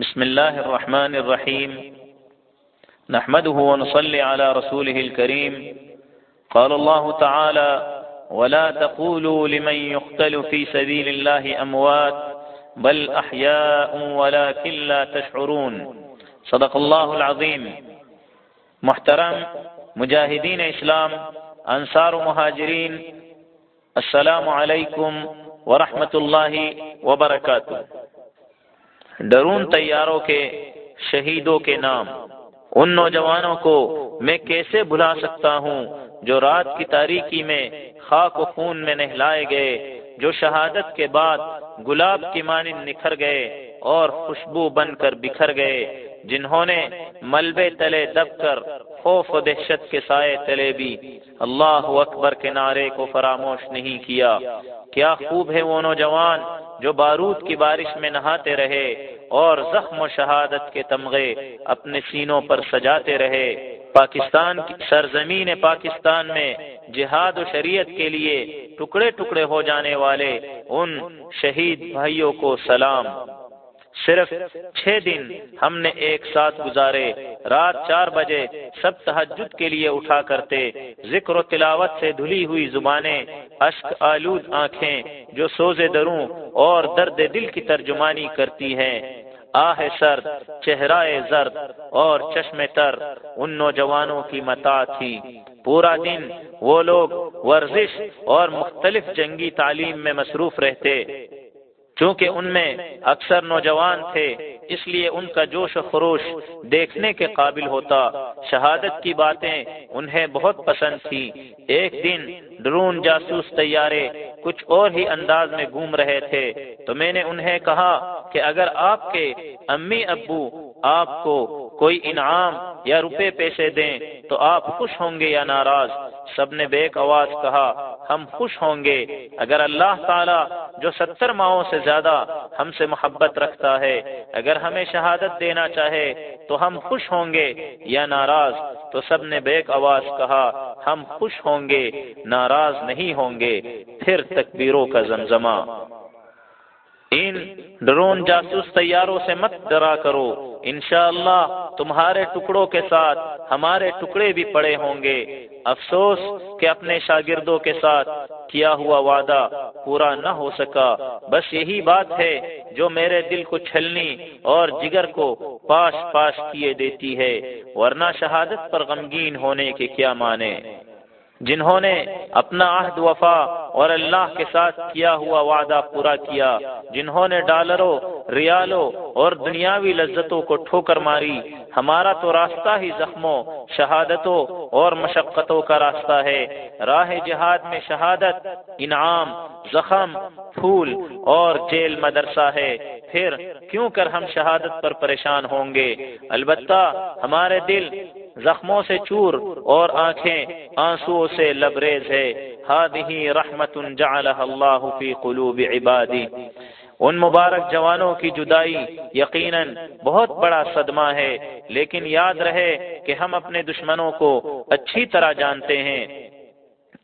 بسم الله الرحمن الرحيم نحمده ونصلي على رسوله الكريم قال الله تعالى ولا تقولوا لمن يقتل في سبيل الله أموات بل أحياء ولكن لا تشعرون صدق الله العظيم محترم مجاہدین اسلام، انصار و مہاجرین، السلام علیکم ورحمۃ اللہ وبرکاتہ۔ ڈرون طیاروں کے شہیدوں کے نام۔ ان نوجوانوں کو میں کیسے بھلا سکتا ہوں جو رات کی تاریکی میں خاک و خون میں نہلائے گئے، جو شہادت کے بعد گلاب کی مانند نکھر گئے اور خوشبو بن کر بکھر گئے۔ جنہوں نے ملبے تلے دب کر خوف و دہشت کے سائے تلے بھی اللہ اکبر کے نعرے کو فراموش نہیں کیا۔ کیا خوب ہے وہ نوجوان جو بارود کی بارش میں نہاتے رہے اور زخم و شہادت کے تمغے اپنے سینوں پر سجاتے رہے۔ پاکستان کی سرزمین پاکستان میں جہاد و شریعت کے لیے ٹکڑے ٹکڑے ہو جانے والے ان شہید بھائیوں کو سلام۔ صرف چھ دن ہم نے ایک ساتھ گزارے۔ رات چار بجے سب تحجد کے لیے اٹھا کرتے۔ ذکر و تلاوت سے دھلی ہوئی زبانیں، اشک، آلود آنکھیں جو سوزے دروں اور درد دل کی ترجمانی کرتی ہیں۔ آہ سرد چہرہ زرد اور چشم تر ان نوجوانوں کی متا تھی۔ پورا دن وہ لوگ ورزش اور مختلف جنگی تعلیم میں مصروف رہتے۔ چونکہ ان میں اکثر نوجوان تھے، اس لیے ان کا جوش و خروش دیکھنے کے قابل ہوتا۔ شہادت کی باتیں انہیں بہت پسند تھی ایک دن ڈرون جاسوس تیارے کچھ اور ہی انداز میں گھوم رہے تھے۔ تو میں نے انہیں کہا کہ اگر آپ کے امی ابو آپ کو کوئی انعام یا روپے پیسے دیں تو آپ خوش ہوں گے یا ناراض؟ سب نے بیک آواز کہا، ہم خوش ہوں گے۔ اگر اللہ تعالی جو ستر ماہوں سے زیادہ ہم سے محبت رکھتا ہے۔ اگر ہمیں شہادت دینا چاہے تو ہم خوش ہوں گے۔ یا ناراض، تو سب نے بیک آواز کہا، ہم خوش ہوں گے۔ ناراض نہیں ہوں گے۔ پھر تکبیروں کا زمزمہ۔ ان ڈرون جاسوس تیاروں سے مت ڈرا کرو۔ انشاءاللہ تمہارے ٹکڑوں کے ساتھ ہمارے ٹکڑے بھی پڑے ہوں گے۔ افسوس کہ اپنے شاگردوں کے ساتھ کیا ہوا وعدہ پورا نہ ہو سکا۔ بس یہی بات ہے جو میرے دل کو چھلنی اور جگر کو پاش پاش کیے دیتی ہے۔ ورنہ شہادت پر غمگین ہونے کے کیا معنی؟ جنہوں نے اپنا عہد وفا اور اللہ کے ساتھ کیا ہوا وعدہ پورا کیا، جنہوں نے ڈالروں، ریالوں اور دنیاوی لذتوں کو ٹھوکر ماری، ہمارا تو راستہ ہی زخموں، شہادتوں اور مشقتوں کا راستہ ہے۔ راہ جہاد میں شہادت، انعام، زخم، پھول اور جیل مدرسہ ہے۔ پھر کیوں کر ہم شہادت پر پریشان ہوں گے؟ البتہ ہمارے دل زخموں سے چور اور آنکھیں آنسو سے لبریز ہے۔ رحمت اللہ فی قلوب عبادی۔ ان مبارک جوانوں کی جدائی یقیناً بہت بڑا صدمہ ہے۔ لیکن یاد رہے کہ ہم اپنے دشمنوں کو اچھی طرح جانتے ہیں۔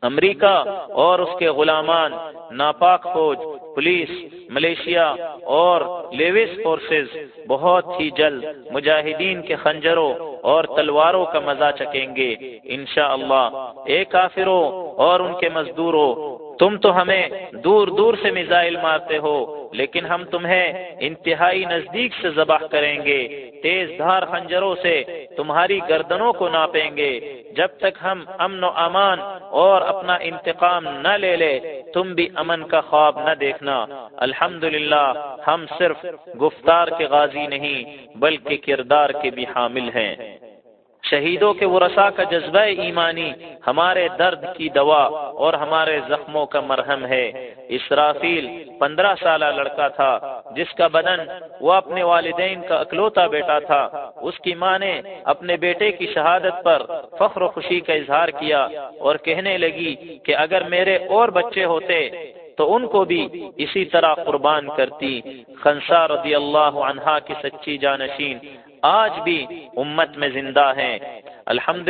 امریکہ اور اس کے غلامان، ناپاک فوج پولیس، ملیشیا اور لیوس فورسز بہت ہی جلد مجاہدین کے خنجروں اور تلواروں کا مزہ چکیں گے۔ انشاءاللہ، اے کافروں اور ان کے مزدوروں تم تو ہمیں دور دور سے میزائل مارتے ہو، لیکن ہم تمہیں انتہائی نزدیک سے ذبح کریں گے، تیز دھار خنجروں سے تمہاری گردنوں کو ناپیں گے۔ جب تک ہم امن و امان اور اپنا انتقام نہ لے لے، تم بھی امن کا خواب نہ دیکھنا۔ الحمد ہم صرف گفتار کے غازی نہیں، بلکہ کردار کے بھی حامل ہیں۔ شہیدوں کے ورثاء کا جذبہ ایمانی، ہمارے درد کی دوا اور ہمارے زخموں کا مرہم ہے۔ اسرافیل پندرہ سالہ لڑکا تھا، جس کا بدن وہ اپنے والدین کا اکلوتا بیٹا تھا۔ اس کی ماں نے اپنے بیٹے کی شہادت پر فخر و خوشی کا اظہار کیا اور کہنے لگی کہ اگر میرے اور بچے ہوتے تو ان کو بھی اسی طرح قربان کرتی۔ خنسا رضی اللہ عنہا کی سچی جانشین۔ آج بھی امت میں زندہ ہیں۔ الحمد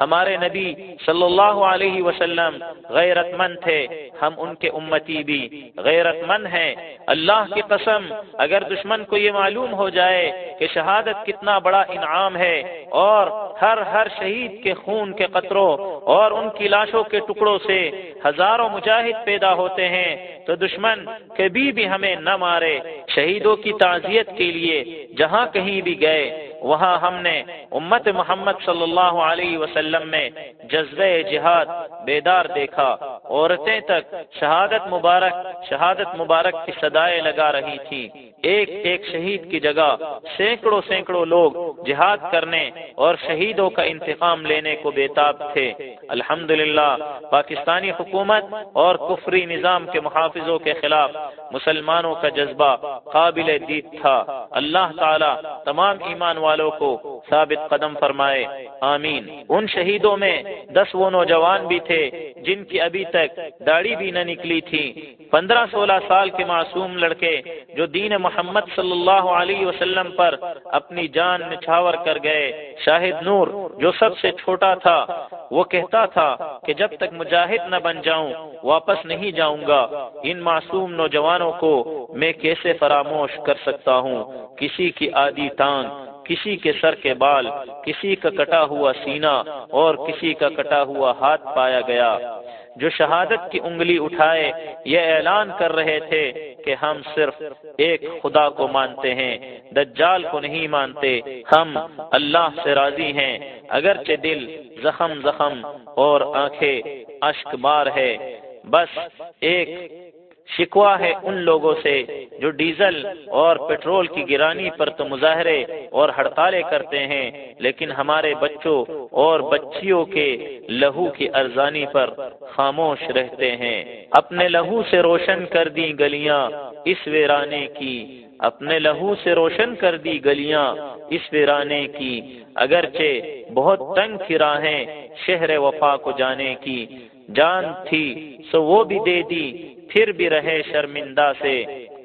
ہمارے نبی صلی اللہ علیہ وسلم غیرت مند تھے، ہم ان کے امتی بھی غیرت مند ہیں۔ اللہ کی قسم، اگر دشمن کو یہ معلوم ہو جائے کہ شہادت کتنا بڑا انعام ہے اور ہر ہر شہید کے خون کے قطروں اور ان کی لاشوں کے ٹکڑوں سے ہزاروں مجاہد پیدا ہوتے ہیں، تو دشمن کبھی بھی ہمیں نہ مارے۔ شہیدوں کی تعزیت کے لیے جہاں کہیں بھی گئے وہاں ہم نے امت محمد صلی اللہ علیہ وسلم میں جذبہ جہاد بیدار دیکھا، عورتیں تک شہادت مبارک شہادت مبارک کی صدائیں لگا رہی تھی۔ ایک ایک شہید کی جگہ سینکڑوں سینکڑوں لوگ جہاد کرنے اور شہیدوں کا انتقام لینے کو بےتاب تھے۔ الحمد پاکستانی حکومت اور کفری نظام کے محافظوں کے خلاف مسلمانوں کا جذبہ قابل دید تھا۔ اللہ تعالی تمام ایمان والوں کو ثابت قدم فرمائے، آمین۔ ان شہیدوں میں دس وہ نوجوان بھی تھے جن کی ابھی تک داڑھی بھی نہ نکلی تھی۔ پندرہ سولہ سال کے معصوم لڑکے جو دین محمد صلی اللہ علیہ وسلم پر اپنی جان نچھاور کر گئے۔ شاہد نور، جو سب سے چھوٹا تھا، وہ کہتا تھا کہ جب تک مجاہد نہ بن جاؤں، واپس نہیں جاؤں گا۔ ان معصوم نوجوانوں کو میں کیسے فراموش کر سکتا ہوں؟ کسی کی آدھی ٹانگ کسی کے سر کے بال، کسی کا کٹا ہوا سینہ اور کسی کا کٹا ہوا ہاتھ پایا گیا۔ جو شہادت کی انگلی اٹھائے، یہ اعلان کر رہے تھے کہ ہم صرف ایک خدا کو مانتے ہیں، دجال کو نہیں مانتے، ہم اللہ سے راضی ہیں۔ اگرچہ دل زخم زخم اور آنکھیں اشک بار ہے، بس ایک شکوا ہے ان لوگوں سے جو ڈیزل اور پیٹرول کی گرانی پر تو مظاہرے اور ہڑتالیں کرتے ہیں، لیکن ہمارے بچوں اور بچیوں کے لہو کی ارزانی پر خاموش رہتے ہیں۔ اپنے لہو سے روشن کر دی گلیاں اس ویرانے کی۔ اپنے لہو سے روشن کر دی گلیاں اس ویرانے کی۔ اگرچہ بہت تنگ تھی راہیں شہر وفا کو جانے کی۔ جان تھی سو وہ بھی دے دی، پھر بھی رہے شرمندہ سے۔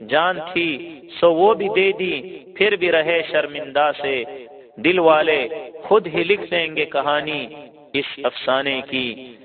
جان تھی، سو وہ بھی دے دی، پھر بھی رہے شرمندہ سے۔ دل والے خود ہی لکھ دیں گے کہانی اس افسانے کی۔